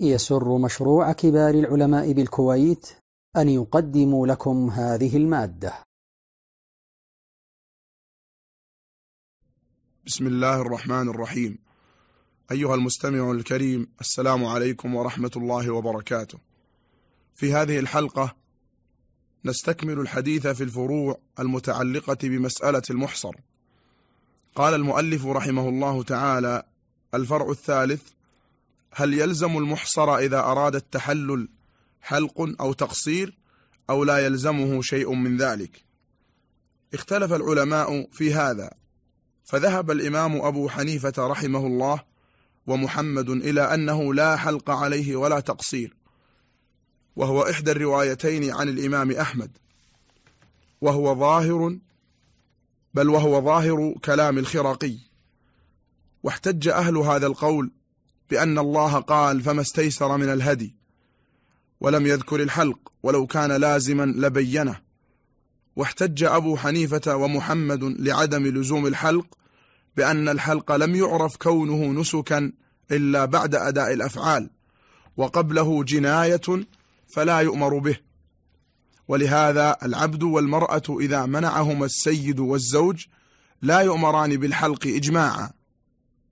يسر مشروع كبار العلماء بالكويت أن يقدم لكم هذه المادة. بسم الله الرحمن الرحيم. أيها المستمع الكريم السلام عليكم ورحمة الله وبركاته. في هذه الحلقة نستكمل الحديث في الفروع المتعلقة بمسألة المحصر. قال المؤلف رحمه الله تعالى الفرع الثالث هل يلزم المحصر إذا أراد التحلل حلق أو تقصير أو لا يلزمه شيء من ذلك؟ اختلف العلماء في هذا فذهب الإمام أبو حنيفة رحمه الله ومحمد إلى أنه لا حلق عليه ولا تقصير وهو إحدى الروايتين عن الإمام أحمد وهو ظاهر بل وهو ظاهر كلام الخراقي. واحتج أهل هذا القول بأن الله قال فما استيسر من الهدي ولم يذكر الحلق ولو كان لازما لبينه. واحتج أبو حنيفة ومحمد لعدم لزوم الحلق بأن الحلق لم يعرف كونه نسكا إلا بعد أداء الأفعال وقبله جناية فلا يؤمر به. ولهذا العبد والمرأة إذا منعهما السيد والزوج لا يؤمران بالحلق إجماعا.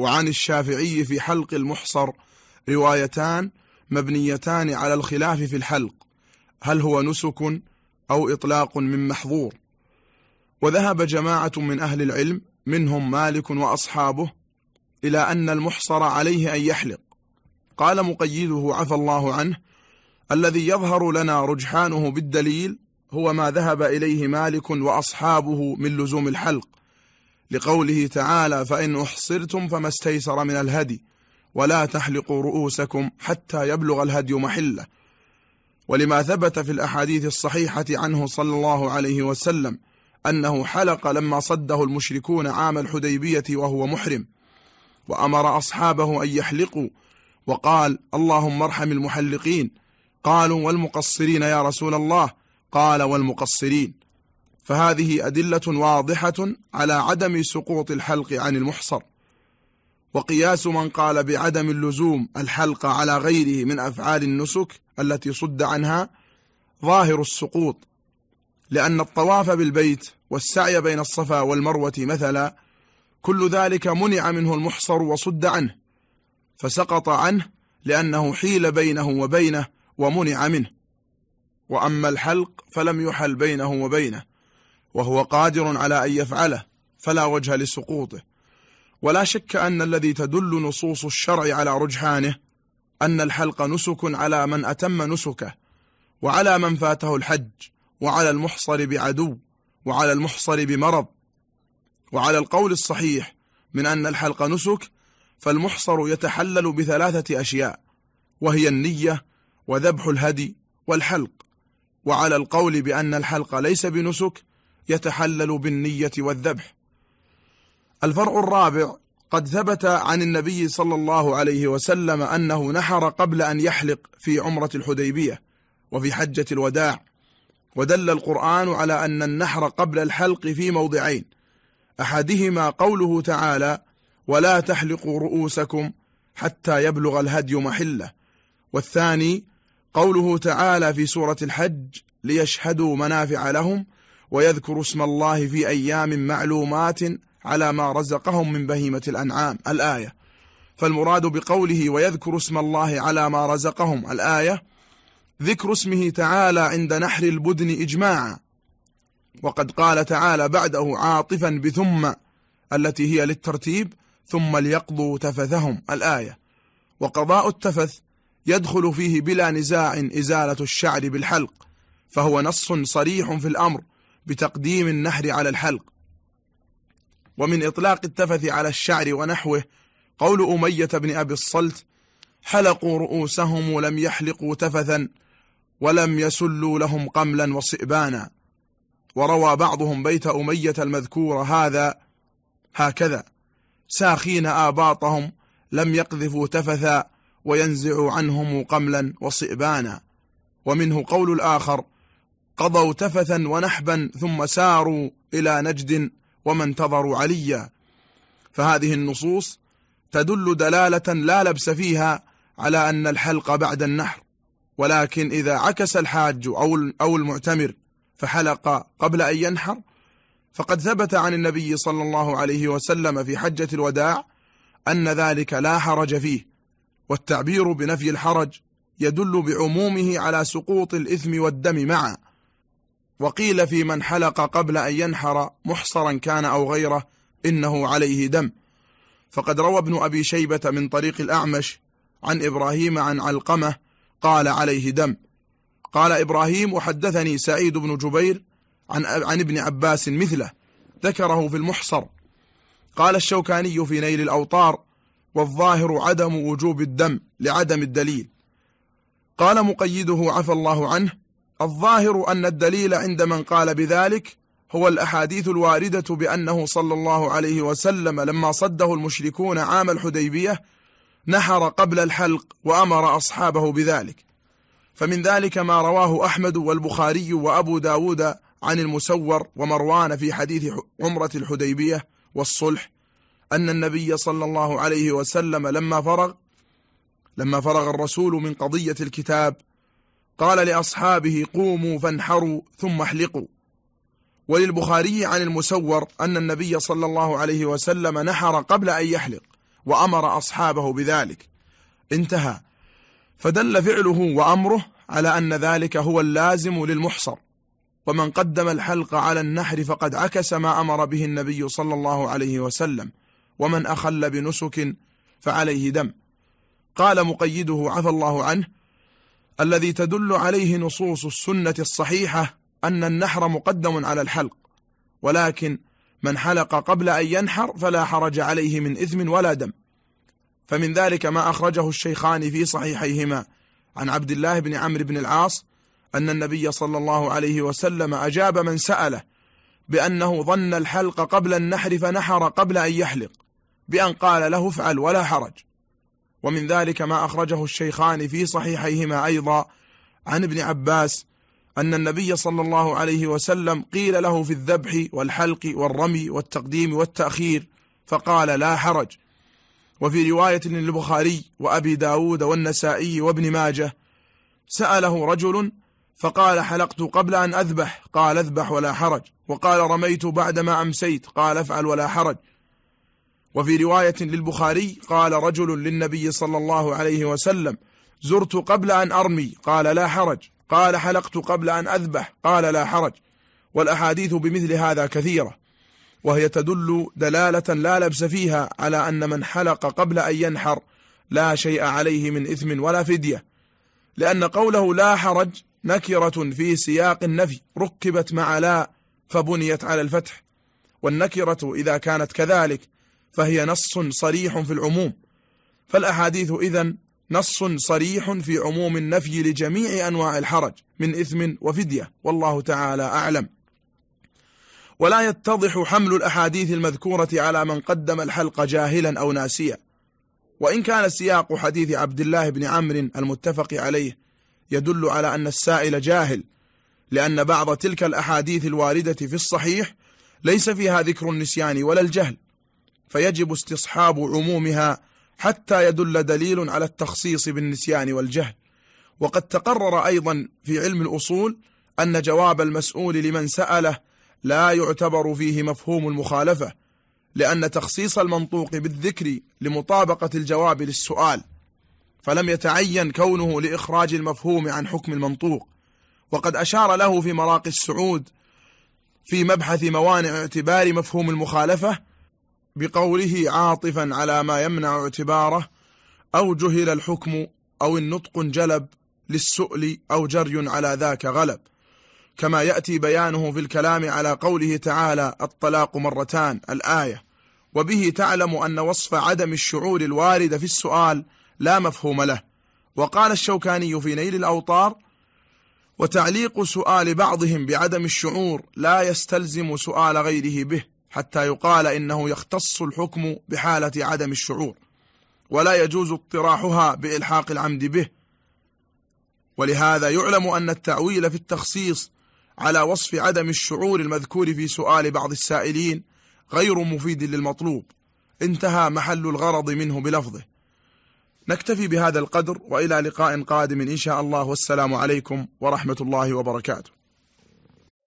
وعن الشافعي في حلق المحصر روايتان مبنيتان على الخلاف في الحلق. هل هو نسك أو إطلاق من محظور؟ وذهب جماعة من أهل العلم منهم مالك وأصحابه إلى أن المحصر عليه أن يحلق. قال مقيده عفى الله عنه الذي يظهر لنا رجحانه بالدليل هو ما ذهب إليه مالك وأصحابه من لزوم الحلق. لقوله تعالى فإن أحصرتم فما استيسر من الهدي ولا تحلقوا رؤوسكم حتى يبلغ الهدي محله. ولما ثبت في الأحاديث الصحيحة عنه صلى الله عليه وسلم أنه حلق لما صده المشركون عام الحديبية وهو محرم وأمر أصحابه أن يحلقوا وقال اللهم ارحم المحلقين. قالوا والمقصرين يا رسول الله؟ قال والمقصرين. فهذه أدلة واضحة على عدم سقوط الحلق عن المحصر. وقياس من قال بعدم اللزوم الحلق على غيره من أفعال النسك التي صد عنها ظاهر السقوط لأن الطواف بالبيت والسعي بين الصفا والمروة مثلا كل ذلك منع منه المحصر وصد عنه فسقط عنه لأنه حيل بينه وبينه ومنع منه. وأما الحلق فلم يحل بينه وبينه. وهو قادر على أن يفعله فلا وجه لسقوطه. ولا شك أن الذي تدل نصوص الشرع على رجحانه أن الحلق نسك على من أتم نسكه وعلى من فاته الحج وعلى المحصر بعدو وعلى المحصر بمرض. وعلى القول الصحيح من أن الحلق نسك فالمحصر يتحلل بثلاثة أشياء وهي النية وذبح الهدي والحلق. وعلى القول بأن الحلق ليس بنسك يتحلل بالنية والذبح. الفرع الرابع قد ثبت عن النبي صلى الله عليه وسلم أنه نحر قبل أن يحلق في عمرة الحديبية وفي حجة الوداع. ودل القرآن على أن النحر قبل الحلق في موضعين. أحدهما قوله تعالى ولا تحلقوا رؤوسكم حتى يبلغ الهدي محلة والثاني قوله تعالى في سورة الحج ليشهدوا منافع لهم ويذكر اسم الله في أيام معلومات على ما رزقهم من بهيمة الأنعام الآية. فالمراد بقوله ويذكر اسم الله على ما رزقهم الآية. ذكر اسمه تعالى عند نحر البدن إجماعا. وقد قال تعالى بعده عاطفا بثم التي هي للترتيب ثم ليقضوا تفثهم الآية. وقضاء التفث يدخل فيه بلا نزاع إزالة الشعر بالحلق فهو نص صريح في الأمر. بتقديم النحر على الحلق ومن إطلاق التفث على الشعر ونحوه قول أمية بن أبي الصلت حلقوا رؤوسهم ولم يحلقوا تفثا ولم يسلوا لهم قملا وصئبانا. وروى بعضهم بيت أمية المذكور هذا هكذا ساخين آباطهم لم يقذفوا تفثا وينزع عنهم قملا وصئبانا. ومنه قول الآخر قضوا تفثا ونحبا ثم ساروا إلى نجد وما انتظروا عليا. فهذه النصوص تدل دلالة لا لبس فيها على أن الحلق بعد النحر ولكن إذا عكس الحاج أو المعتمر فحلق قبل أن ينحر فقد ثبت عن النبي صلى الله عليه وسلم في حجة الوداع أن ذلك لا حرج فيه والتعبير بنفي الحرج يدل بعمومه على سقوط الإثم والدم معا. وقيل في من حلق قبل أن ينحر محصرا كان أو غيره إنه عليه دم. فقد روى ابن أبي شيبة من طريق الأعمش عن إبراهيم عن علقمة قال عليه دم. قال إبراهيم وحدثني سعيد بن جبير عن, عن ابن عباس مثله ذكره في المحصر. قال الشوكاني في نيل الأوطار والظاهر عدم وجوب الدم لعدم الدليل. قال مقيده عفى الله عنه الظاهر أن الدليل عند من قال بذلك هو الأحاديث الواردة بأنه صلى الله عليه وسلم لما صده المشركون عام الحديبية نحر قبل الحلق وأمر أصحابه بذلك. فمن ذلك ما رواه أحمد والبخاري وأبو داود عن المسور ومروان في حديث عمرة الحديبية والصلح أن النبي صلى الله عليه وسلم لما فرغ لما فرغ الرسول من قضية الكتاب قال لأصحابه قوموا فانحروا ثم احلقوا. وللبخاري عن المسور أن النبي صلى الله عليه وسلم نحر قبل أن يحلق وأمر أصحابه بذلك. انتهى. فدل فعله وأمره على أن ذلك هو اللازم للمحصر. ومن قدم الحلق على النحر فقد عكس ما أمر به النبي صلى الله عليه وسلم. ومن أخل بنسك فعليه دم. قال مقيده عفى الله عنه الذي تدل عليه نصوص السنة الصحيحة أن النحر مقدم على الحلق ولكن من حلق قبل أن ينحر فلا حرج عليه من إثم ولا دم. فمن ذلك ما أخرجه الشيخان في صحيحيهما عن عبد الله بن عمرو بن العاص أن النبي صلى الله عليه وسلم أجاب من سأله بأنه ظن الحلق قبل النحر فنحر قبل أن يحلق بأن قال له افعل ولا حرج. ومن ذلك ما أخرجه الشيخان في صحيحيهما أيضا عن ابن عباس أن النبي صلى الله عليه وسلم قيل له في الذبح والحلق والرمي والتقديم والتأخير فقال لا حرج. وفي رواية للبخاري وأبي داود والنسائي وابن ماجه سأله رجل فقال حلقت قبل أن أذبح قال اذبح ولا حرج. وقال رميت بعدما أمسيت قال افعل ولا حرج. وفي رواية للبخاري قال رجل للنبي صلى الله عليه وسلم زرت قبل أن أرمي. قال لا حرج. قال حلقت قبل أن أذبح. قال لا حرج. والأحاديث بمثل هذا كثيرة وهي تدل دلالة لا لبس فيها على أن من حلق قبل أن ينحر لا شيء عليه من إثم ولا فدية لأن قوله لا حرج نكرة في سياق النفي. ركبت مع لا فبنيت على الفتح والنكرة إذا كانت كذلك فهي نص صريح في العموم. فالأحاديث إذن نص صريح في عموم النفي لجميع أنواع الحرج من إثم وفدية والله تعالى أعلم. ولا يتضح حمل الأحاديث المذكورة على من قدم الحلق جاهلا أو ناسيا. وإن كان سياق حديث عبد الله بن عمرو المتفق عليه يدل على أن السائل جاهل لأن بعض تلك الأحاديث الواردة في الصحيح ليس فيها ذكر النسيان ولا الجهل. فيجب استصحاب عمومها حتى يدل دليل على التخصيص بالنسيان والجهل. وقد تقرر أيضا في علم الأصول أن جواب المسؤول لمن سأله لا يعتبر فيه مفهوم المخالفة لأن تخصيص المنطوق بالذكر لمطابقة الجواب للسؤال فلم يتعين كونه لإخراج المفهوم عن حكم المنطوق. وقد أشار له في مراقي السعود في مبحث موانع اعتبار مفهوم المخالفة بقوله عاطفا على ما يمنع اعتباره أو جهل الحكم أو النطق جلب للسؤل أو جري على ذاك غلب. كما يأتي بيانه في الكلام على قوله تعالى الطلاق مرتان الآية. وبه تعلم أن وصف عدم الشعور الوارد في السؤال لا مفهوم له. وقال الشوكاني في نيل الأوطار وتعليق سؤال بعضهم بعدم الشعور لا يستلزم سؤال غيره به. حتى يقال إنه يختص الحكم بحالة عدم الشعور ولا يجوز اطراحها بإلحاق العمد به. ولهذا يعلم أن التعويل في التخصيص على وصف عدم الشعور المذكور في سؤال بعض السائلين غير مفيد للمطلوب. انتهى محل الغرض منه بلفظه. نكتفي بهذا القدر وإلى لقاء قادم إن شاء الله. والسلام عليكم ورحمة الله وبركاته.